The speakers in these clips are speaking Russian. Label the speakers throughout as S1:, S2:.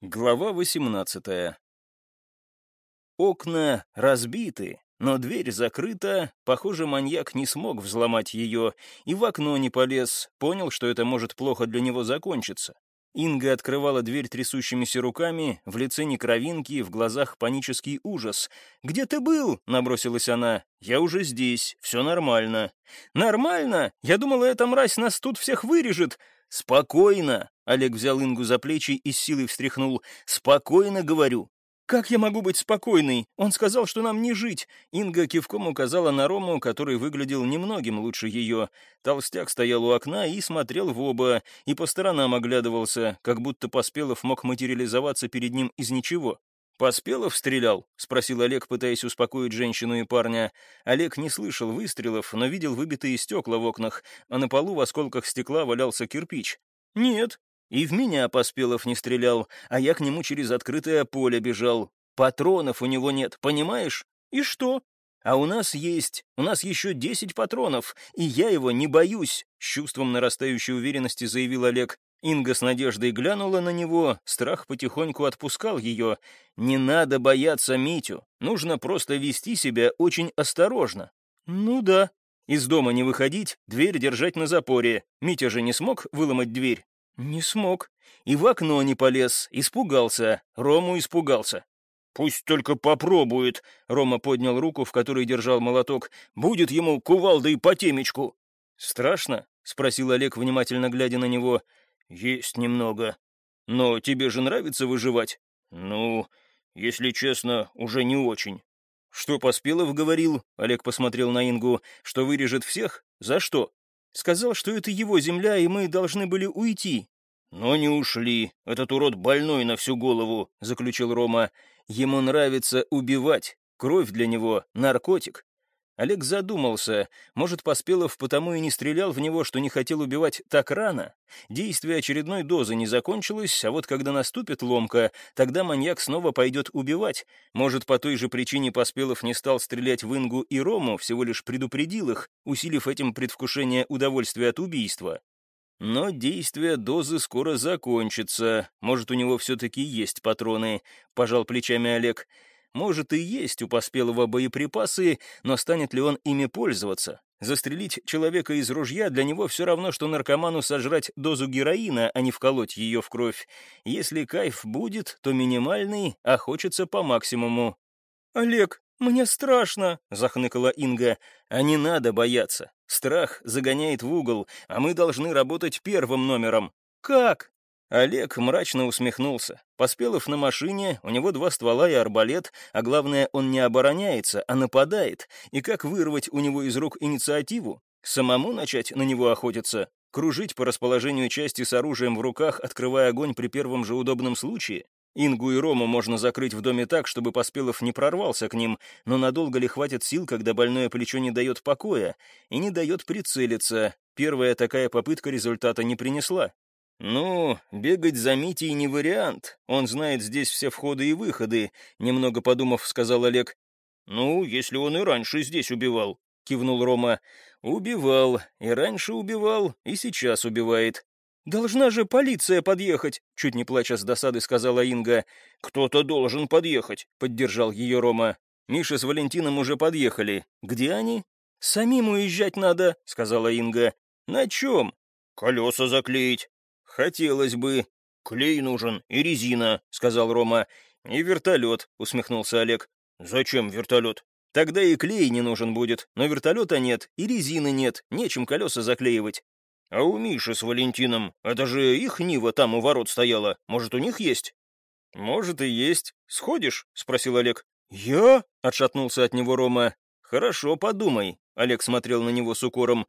S1: Глава 18 Окна разбиты, но дверь закрыта, похоже, маньяк не смог взломать ее, и в окно не полез, понял, что это может плохо для него закончиться. Инга открывала дверь трясущимися руками, в лице некровинки, в глазах панический ужас. «Где ты был?» — набросилась она. «Я уже здесь, все нормально». «Нормально? Я думала, эта мразь нас тут всех вырежет». «Спокойно!» — Олег взял Ингу за плечи и с силой встряхнул. «Спокойно, говорю. «Как я могу быть спокойной? Он сказал, что нам не жить!» Инга кивком указала на Рому, который выглядел немногим лучше ее. Толстяк стоял у окна и смотрел в оба, и по сторонам оглядывался, как будто Поспелов мог материализоваться перед ним из ничего. «Поспелов стрелял?» — спросил Олег, пытаясь успокоить женщину и парня. Олег не слышал выстрелов, но видел выбитые стекла в окнах, а на полу в осколках стекла валялся кирпич. «Нет», и в меня Поспелов не стрелял, а я к нему через открытое поле бежал. Патронов у него нет, понимаешь? И что? А у нас есть, у нас еще десять патронов, и я его не боюсь, с чувством нарастающей уверенности заявил Олег. Инга с надеждой глянула на него, страх потихоньку отпускал ее. «Не надо бояться Митю, нужно просто вести себя очень осторожно». «Ну да». Из дома не выходить, дверь держать на запоре. Митя же не смог выломать дверь. «Не смог. И в окно не полез. Испугался. Рому испугался». «Пусть только попробует», — Рома поднял руку, в которой держал молоток. «Будет ему кувалдой по темечку». «Страшно?» — спросил Олег, внимательно глядя на него. «Есть немного. Но тебе же нравится выживать?» «Ну, если честно, уже не очень». «Что Поспелов говорил?» — Олег посмотрел на Ингу. «Что вырежет всех? За что?» Сказал, что это его земля, и мы должны были уйти». «Но не ушли. Этот урод больной на всю голову», — заключил Рома. «Ему нравится убивать. Кровь для него — наркотик. Олег задумался. Может, Поспелов потому и не стрелял в него, что не хотел убивать так рано? Действие очередной дозы не закончилось, а вот когда наступит ломка, тогда маньяк снова пойдет убивать. Может, по той же причине Поспелов не стал стрелять в Ингу и Рому, всего лишь предупредил их, усилив этим предвкушение удовольствия от убийства. Но действие дозы скоро закончится. Может, у него все-таки есть патроны, пожал плечами Олег. Может, и есть у Поспелого боеприпасы, но станет ли он ими пользоваться? Застрелить человека из ружья для него все равно, что наркоману сожрать дозу героина, а не вколоть ее в кровь. Если кайф будет, то минимальный, а хочется по максимуму. «Олег, мне страшно!» — захныкала Инга. «А не надо бояться. Страх загоняет в угол, а мы должны работать первым номером». «Как?» Олег мрачно усмехнулся. Поспелов на машине, у него два ствола и арбалет, а главное, он не обороняется, а нападает. И как вырвать у него из рук инициативу? Самому начать на него охотиться? Кружить по расположению части с оружием в руках, открывая огонь при первом же удобном случае? Ингу и Рому можно закрыть в доме так, чтобы Поспелов не прорвался к ним, но надолго ли хватит сил, когда больное плечо не дает покоя и не дает прицелиться? Первая такая попытка результата не принесла. «Ну, бегать за Митей не вариант. Он знает здесь все входы и выходы», — немного подумав, сказал Олег. «Ну, если он и раньше здесь убивал», — кивнул Рома. «Убивал. И раньше убивал, и сейчас убивает». «Должна же полиция подъехать», — чуть не плача с досады сказала Инга. «Кто-то должен подъехать», — поддержал ее Рома. «Миша с Валентином уже подъехали. Где они?» «Самим уезжать надо», — сказала Инга. «На чем?» «Колеса заклеить». «Хотелось бы. Клей нужен и резина», — сказал Рома. «И вертолет», — усмехнулся Олег. «Зачем вертолет?» «Тогда и клей не нужен будет, но вертолета нет, и резины нет, нечем колеса заклеивать». «А у Миши с Валентином, это же их Нива там у ворот стояла, может, у них есть?» «Может, и есть. Сходишь?» — спросил Олег. «Я?» — отшатнулся от него Рома. «Хорошо, подумай», — Олег смотрел на него с укором.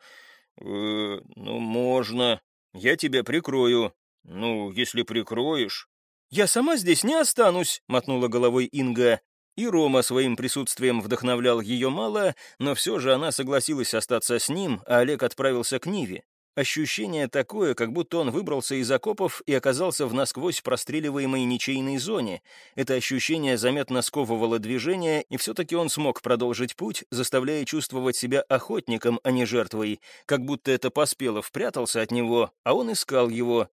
S1: «Э, «Ну, можно», я тебя прикрою. Ну, если прикроешь...» «Я сама здесь не останусь», — мотнула головой Инга. И Рома своим присутствием вдохновлял ее мало, но все же она согласилась остаться с ним, а Олег отправился к Ниве. Ощущение такое, как будто он выбрался из окопов и оказался в насквозь простреливаемой ничейной зоне. Это ощущение заметно сковывало движение, и все-таки он смог продолжить путь, заставляя чувствовать себя охотником, а не жертвой, как будто это Поспелов прятался от него, а он искал его,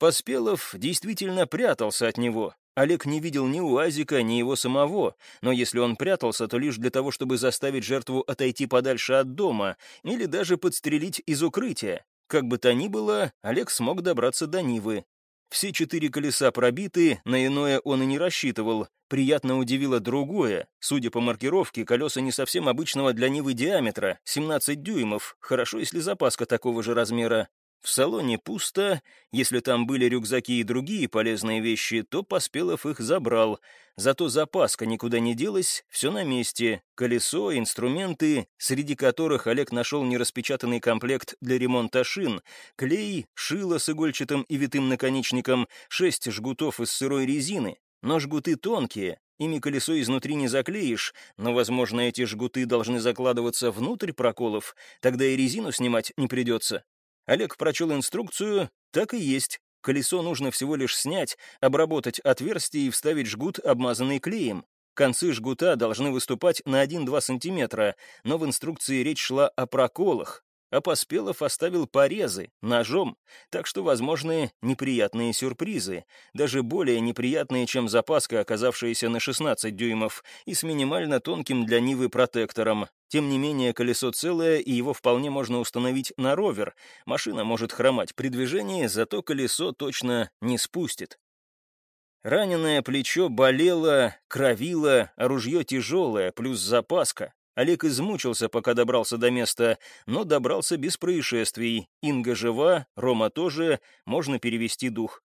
S1: Поспелов действительно прятался от него. Олег не видел ни УАЗика, ни его самого, но если он прятался, то лишь для того, чтобы заставить жертву отойти подальше от дома или даже подстрелить из укрытия. Как бы то ни было, Олег смог добраться до Нивы. Все четыре колеса пробиты, на иное он и не рассчитывал. Приятно удивило другое. Судя по маркировке, колеса не совсем обычного для Нивы диаметра, 17 дюймов. Хорошо, если запаска такого же размера. В салоне пусто, если там были рюкзаки и другие полезные вещи, то Поспелов их забрал. Зато запаска никуда не делась, все на месте. Колесо, инструменты, среди которых Олег нашел нераспечатанный комплект для ремонта шин, клей, шило с игольчатым и витым наконечником, шесть жгутов из сырой резины. Но жгуты тонкие, ими колесо изнутри не заклеишь, но, возможно, эти жгуты должны закладываться внутрь проколов, тогда и резину снимать не придется. Олег прочел инструкцию, так и есть. Колесо нужно всего лишь снять, обработать отверстие и вставить жгут, обмазанный клеем. Концы жгута должны выступать на 1-2 сантиметра, но в инструкции речь шла о проколах а Поспелов оставил порезы, ножом, так что возможны неприятные сюрпризы, даже более неприятные, чем запаска, оказавшаяся на 16 дюймов, и с минимально тонким для Нивы протектором. Тем не менее, колесо целое, и его вполне можно установить на ровер. Машина может хромать при движении, зато колесо точно не спустит. Раненое плечо болело, кровило, а ружье тяжелое, плюс запаска. Олег измучился, пока добрался до места, но добрался без происшествий. Инга жива, Рома тоже, можно перевести дух.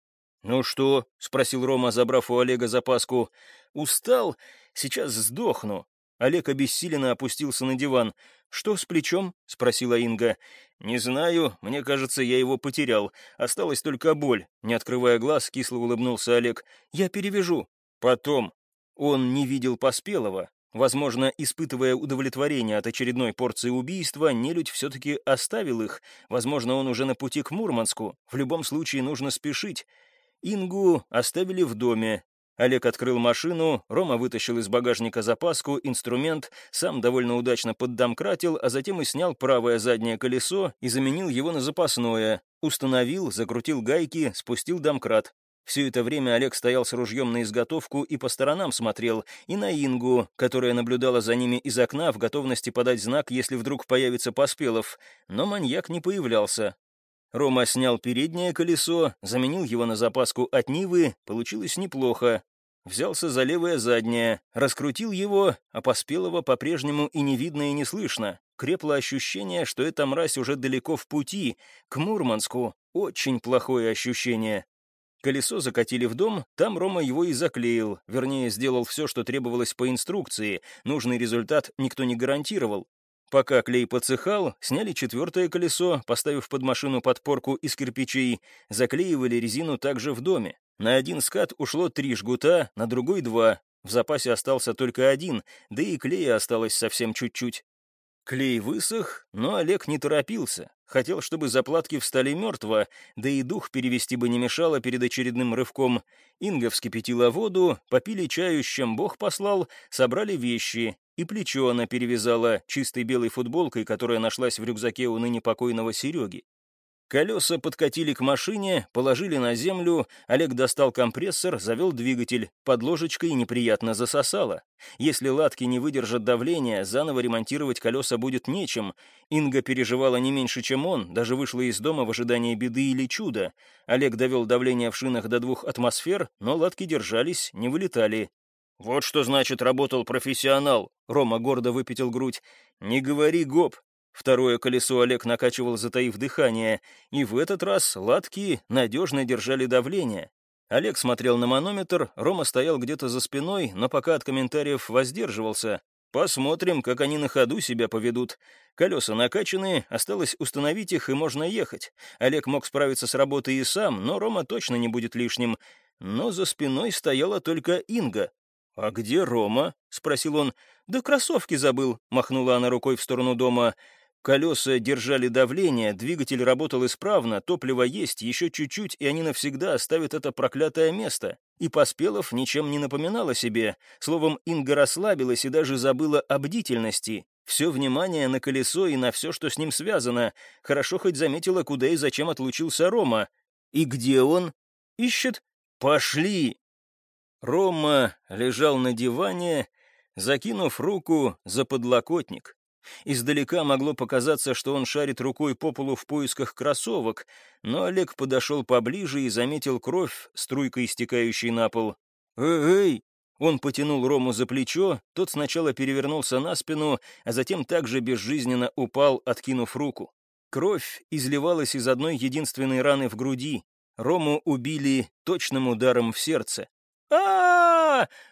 S1: «Ну что?» — спросил Рома, забрав у Олега запаску. «Устал? Сейчас сдохну». Олег обессиленно опустился на диван. «Что с плечом?» — спросила Инга. «Не знаю, мне кажется, я его потерял. Осталась только боль». Не открывая глаз, кисло улыбнулся Олег. «Я перевяжу». «Потом». Он не видел Поспелого, Возможно, испытывая удовлетворение от очередной порции убийства, нелюдь все-таки оставил их. Возможно, он уже на пути к Мурманску. В любом случае нужно спешить. Ингу оставили в доме. Олег открыл машину, Рома вытащил из багажника запаску, инструмент, сам довольно удачно поддомкратил, а затем и снял правое заднее колесо и заменил его на запасное. Установил, закрутил гайки, спустил домкрат. Все это время Олег стоял с ружьем на изготовку и по сторонам смотрел, и на Ингу, которая наблюдала за ними из окна в готовности подать знак, если вдруг появится Поспелов, но маньяк не появлялся. Рома снял переднее колесо, заменил его на запаску от Нивы, получилось неплохо. Взялся за левое заднее, раскрутил его, а Поспелого по-прежнему и не видно, и не слышно. Крепло ощущение, что эта мразь уже далеко в пути, к Мурманску. Очень плохое ощущение. Колесо закатили в дом, там Рома его и заклеил, вернее, сделал все, что требовалось по инструкции, нужный результат никто не гарантировал. Пока клей подсыхал, сняли четвертое колесо, поставив под машину подпорку из кирпичей, заклеивали резину также в доме. На один скат ушло три жгута, на другой два. В запасе остался только один, да и клея осталось совсем чуть-чуть. Клей высох, но Олег не торопился. Хотел, чтобы заплатки встали мертво, да и дух перевести бы не мешало перед очередным рывком. Инга вскипятила воду, попили чаю, с чем Бог послал, собрали вещи, и плечо она перевязала чистой белой футболкой, которая нашлась в рюкзаке у ныне покойного Сереги. Колеса подкатили к машине, положили на землю, Олег достал компрессор, завел двигатель, под ложечкой неприятно засосало. Если латки не выдержат давления, заново ремонтировать колеса будет нечем. Инга переживала не меньше, чем он, даже вышла из дома в ожидании беды или чуда. Олег довел давление в шинах до двух атмосфер, но латки держались, не вылетали. «Вот что значит работал профессионал», — Рома гордо выпятил грудь. «Не говори, гоп, Второе колесо Олег накачивал, затаив дыхание, и в этот раз латки надежно держали давление. Олег смотрел на манометр, Рома стоял где-то за спиной, но пока от комментариев воздерживался. Посмотрим, как они на ходу себя поведут. Колеса накачаны, осталось установить их, и можно ехать. Олег мог справиться с работой и сам, но Рома точно не будет лишним. Но за спиной стояла только Инга. «А где Рома?» — спросил он. «Да кроссовки забыл», — махнула она рукой в сторону дома. Колеса держали давление, двигатель работал исправно, топливо есть, еще чуть-чуть, и они навсегда оставят это проклятое место. И Поспелов ничем не напоминал о себе. Словом, Инга расслабилась и даже забыла о бдительности. Все внимание на колесо и на все, что с ним связано. Хорошо хоть заметила, куда и зачем отлучился Рома. «И где он?» ищет? Пошли!» Рома лежал на диване, закинув руку за подлокотник. Издалека могло показаться, что он шарит рукой по полу в поисках кроссовок, но Олег подошел поближе и заметил кровь, струйкой стекающей на пол. «Эй!» Он потянул Рому за плечо, тот сначала перевернулся на спину, а затем также безжизненно упал, откинув руку. Кровь изливалась из одной единственной раны в груди. Рому убили точным ударом в сердце а,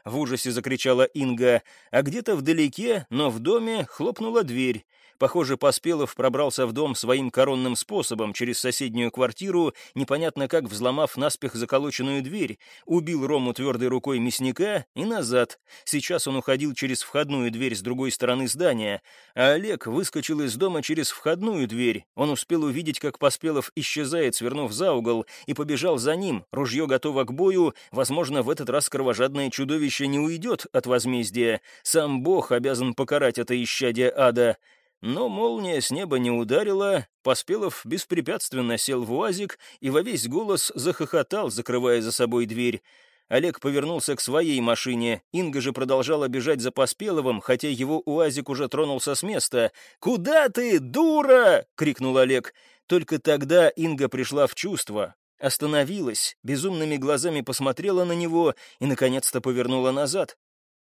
S1: в ужасе закричала Инга, а где-то вдалеке, но в доме, хлопнула дверь. Похоже, Поспелов пробрался в дом своим коронным способом через соседнюю квартиру, непонятно как взломав наспех заколоченную дверь, убил Рому твердой рукой мясника и назад. Сейчас он уходил через входную дверь с другой стороны здания, а Олег выскочил из дома через входную дверь. Он успел увидеть, как Поспелов исчезает, свернув за угол, и побежал за ним. Ружье готово к бою, возможно, в этот раз кровожадное чудовище не уйдет от возмездия. Сам Бог обязан покарать это исчадие ада. Но молния с неба не ударила, Поспелов беспрепятственно сел в уазик и во весь голос захохотал, закрывая за собой дверь. Олег повернулся к своей машине, Инга же продолжала бежать за Поспеловым, хотя его уазик уже тронулся с места. «Куда ты, дура?» — крикнул Олег. Только тогда Инга пришла в чувство, остановилась, безумными глазами посмотрела на него и, наконец-то, повернула назад.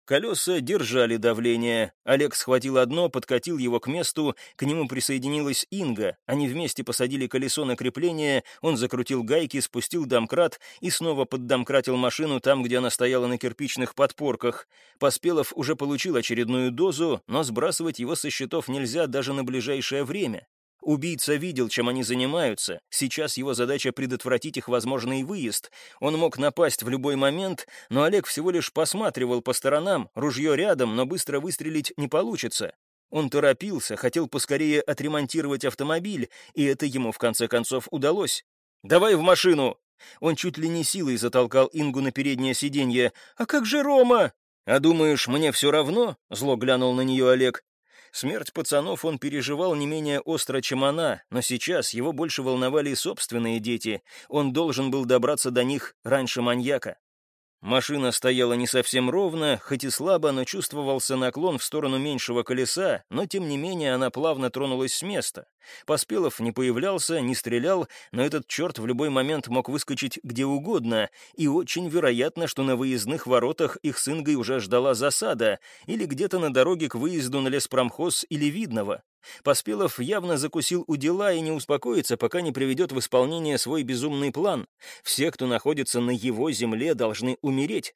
S1: Колеса держали давление. Олег схватил одно, подкатил его к месту, к нему присоединилась Инга. Они вместе посадили колесо на крепление, он закрутил гайки, спустил домкрат и снова поддомкратил машину там, где она стояла на кирпичных подпорках. Поспелов уже получил очередную дозу, но сбрасывать его со счетов нельзя даже на ближайшее время. Убийца видел, чем они занимаются. Сейчас его задача предотвратить их возможный выезд. Он мог напасть в любой момент, но Олег всего лишь посматривал по сторонам, ружье рядом, но быстро выстрелить не получится. Он торопился, хотел поскорее отремонтировать автомобиль, и это ему в конце концов удалось. «Давай в машину!» Он чуть ли не силой затолкал Ингу на переднее сиденье. «А как же Рома?» «А думаешь, мне все равно?» — зло глянул на нее Олег. Смерть пацанов он переживал не менее остро, чем она, но сейчас его больше волновали собственные дети. Он должен был добраться до них раньше маньяка. Машина стояла не совсем ровно, хоть и слабо, но чувствовался наклон в сторону меньшего колеса, но тем не менее она плавно тронулась с места. Поспелов не появлялся, не стрелял, но этот черт в любой момент мог выскочить где угодно, и очень вероятно, что на выездных воротах их с Ингой уже ждала засада, или где-то на дороге к выезду на леспромхоз или Видного. Поспелов явно закусил у дела и не успокоится, пока не приведет в исполнение свой безумный план. Все, кто находится на его земле, должны умереть.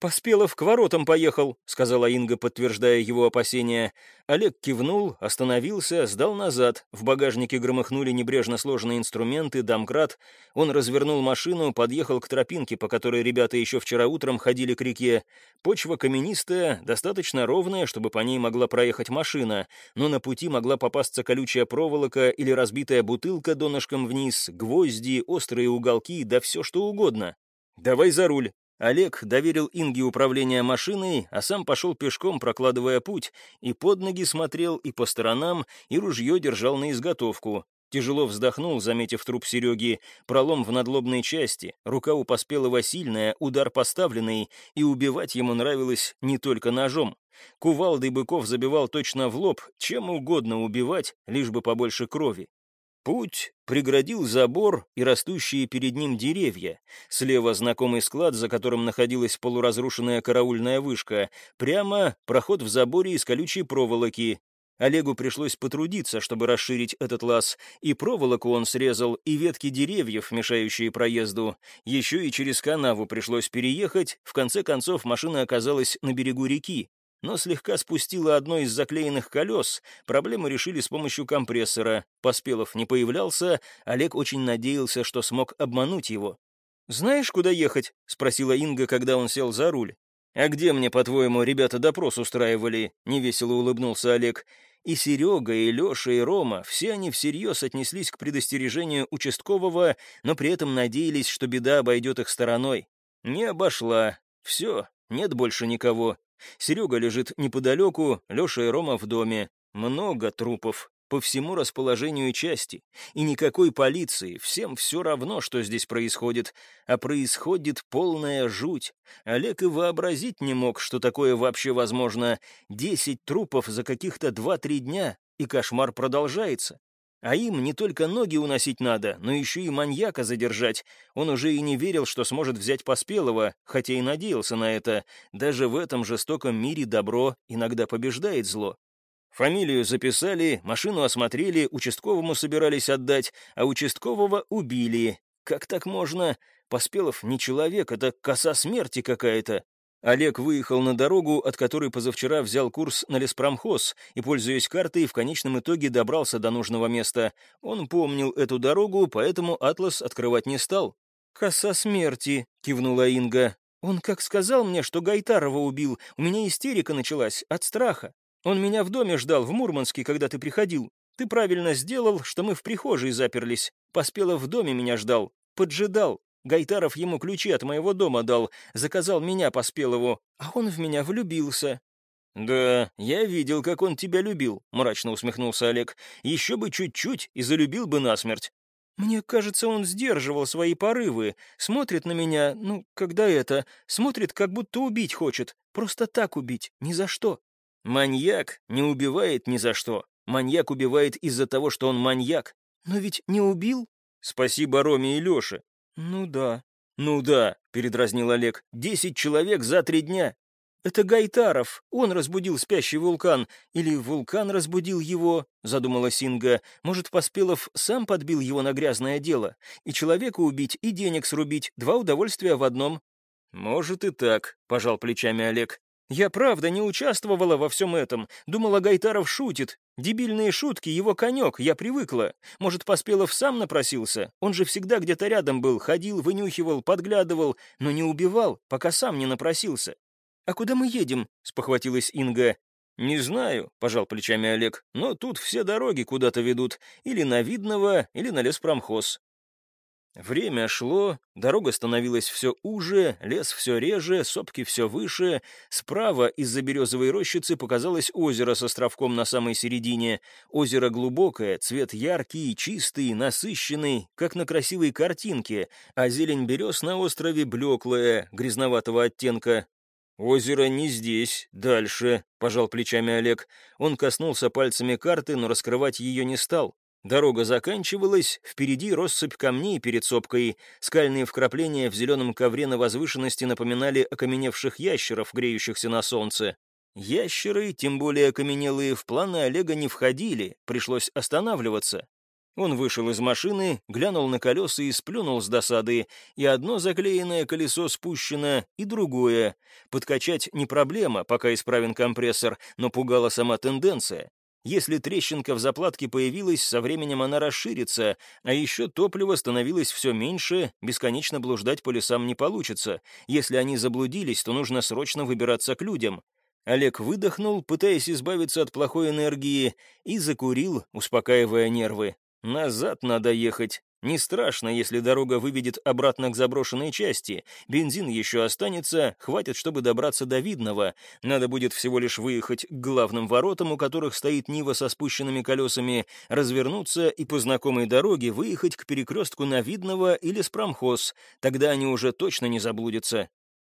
S1: «Поспелов к воротам поехал», — сказала Инга, подтверждая его опасения. Олег кивнул, остановился, сдал назад. В багажнике громыхнули небрежно сложенные инструменты, домкрат. Он развернул машину, подъехал к тропинке, по которой ребята еще вчера утром ходили к реке. Почва каменистая, достаточно ровная, чтобы по ней могла проехать машина, но на пути могла попасться колючая проволока или разбитая бутылка донышком вниз, гвозди, острые уголки, да все что угодно. «Давай за руль», Олег доверил Инге управление машиной, а сам пошел пешком, прокладывая путь, и под ноги смотрел, и по сторонам, и ружье держал на изготовку. Тяжело вздохнул, заметив труп Сереги, пролом в надлобной части, рука у Поспелого сильная, удар поставленный, и убивать ему нравилось не только ножом. Кувалдой быков забивал точно в лоб, чем угодно убивать, лишь бы побольше крови. Путь преградил забор и растущие перед ним деревья. Слева знакомый склад, за которым находилась полуразрушенная караульная вышка. Прямо проход в заборе из колючей проволоки. Олегу пришлось потрудиться, чтобы расширить этот лаз. И проволоку он срезал, и ветки деревьев, мешающие проезду. Еще и через канаву пришлось переехать. В конце концов машина оказалась на берегу реки но слегка спустила одно из заклеенных колес. Проблему решили с помощью компрессора. Поспелов не появлялся, Олег очень надеялся, что смог обмануть его. «Знаешь, куда ехать?» — спросила Инга, когда он сел за руль. «А где мне, по-твоему, ребята допрос устраивали?» — невесело улыбнулся Олег. И Серега, и Леша, и Рома, все они всерьез отнеслись к предостережению участкового, но при этом надеялись, что беда обойдет их стороной. Не обошла. Все, нет больше никого. Серега лежит неподалеку, Леша и Рома в доме. Много трупов. по всему расположению части. И никакой полиции, всем все равно, что здесь происходит. А происходит полная жуть. Олег и вообразить не мог, что такое вообще возможно. Десять трупов за каких-то два-три дня, и кошмар продолжается. А им не только ноги уносить надо, но еще и маньяка задержать. Он уже и не верил, что сможет взять Поспелого, хотя и надеялся на это. Даже в этом жестоком мире добро иногда побеждает зло. Фамилию записали, машину осмотрели, участковому собирались отдать, а участкового убили. Как так можно? Поспелов не человек, это коса смерти какая-то. Олег выехал на дорогу, от которой позавчера взял курс на леспромхоз, и, пользуясь картой, в конечном итоге добрался до нужного места. Он помнил эту дорогу, поэтому атлас открывать не стал. «Коса смерти», — кивнула Инга. «Он как сказал мне, что Гайтарова убил, у меня истерика началась от страха. Он меня в доме ждал, в Мурманске, когда ты приходил. Ты правильно сделал, что мы в прихожей заперлись. Поспелов в доме меня ждал, поджидал. Гайтаров ему ключи от моего дома дал, заказал меня по Спелову, а он в меня влюбился». «Да, я видел, как он тебя любил», — мрачно усмехнулся Олег. «Еще бы чуть-чуть и залюбил бы насмерть». «Мне кажется, он сдерживал свои порывы, смотрит на меня, ну, когда это, смотрит, как будто убить хочет, просто так убить, ни за что». «Маньяк не убивает ни за что. Маньяк убивает из-за того, что он маньяк». «Но ведь не убил?» «Спасибо Роме и Леше. «Ну да». «Ну да», — передразнил Олег, — «десять человек за три дня». «Это Гайтаров. Он разбудил спящий вулкан. Или вулкан разбудил его?» — задумала Синга. «Может, Поспелов сам подбил его на грязное дело? И человека убить, и денег срубить. Два удовольствия в одном». «Может и так», — пожал плечами Олег. «Я правда не участвовала во всем этом. Думала, Гайтаров шутит. Дебильные шутки — его конек, я привыкла. Может, Поспелов сам напросился? Он же всегда где-то рядом был, ходил, вынюхивал, подглядывал, но не убивал, пока сам не напросился. «А куда мы едем?» — спохватилась Инга. «Не знаю», — пожал плечами Олег, «но тут все дороги куда-то ведут, или на Видного, или на леспромхоз. Время шло, дорога становилась все уже, лес все реже, сопки все выше. Справа из-за березовой рощицы показалось озеро с островком на самой середине. Озеро глубокое, цвет яркий, чистый, насыщенный, как на красивой картинке, а зелень берез на острове блеклая, грязноватого оттенка. «Озеро не здесь, дальше», — пожал плечами Олег. Он коснулся пальцами карты, но раскрывать ее не стал. Дорога заканчивалась, впереди россыпь камней перед сопкой, скальные вкрапления в зеленом ковре на возвышенности напоминали окаменевших ящеров, греющихся на солнце. Ящеры, тем более окаменелые, в планы Олега не входили, пришлось останавливаться. Он вышел из машины, глянул на колеса и сплюнул с досады, и одно заклеенное колесо спущено, и другое. Подкачать не проблема, пока исправен компрессор, но пугала сама тенденция. Если трещинка в заплатке появилась, со временем она расширится, а еще топлива становилось все меньше, бесконечно блуждать по лесам не получится. Если они заблудились, то нужно срочно выбираться к людям. Олег выдохнул, пытаясь избавиться от плохой энергии, и закурил, успокаивая нервы. «Назад надо ехать. Не страшно, если дорога выведет обратно к заброшенной части. Бензин еще останется, хватит, чтобы добраться до Видного. Надо будет всего лишь выехать к главным воротам, у которых стоит Нива со спущенными колесами, развернуться и по знакомой дороге выехать к перекрестку на Видного или с промхоз. Тогда они уже точно не заблудятся.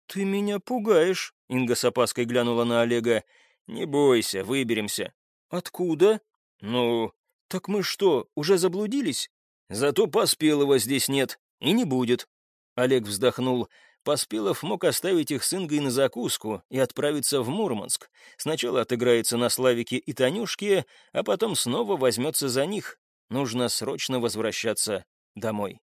S1: «Ты меня пугаешь», — Инга с опаской глянула на Олега. «Не бойся, выберемся». «Откуда?» «Ну...» «Так мы что, уже заблудились?» Зато Поспелого здесь нет и не будет. Олег вздохнул. Поспелов мог оставить их с Ингой на закуску и отправиться в Мурманск. Сначала отыграется на Славике и Танюшке, а потом снова возьмется за них. Нужно срочно возвращаться домой.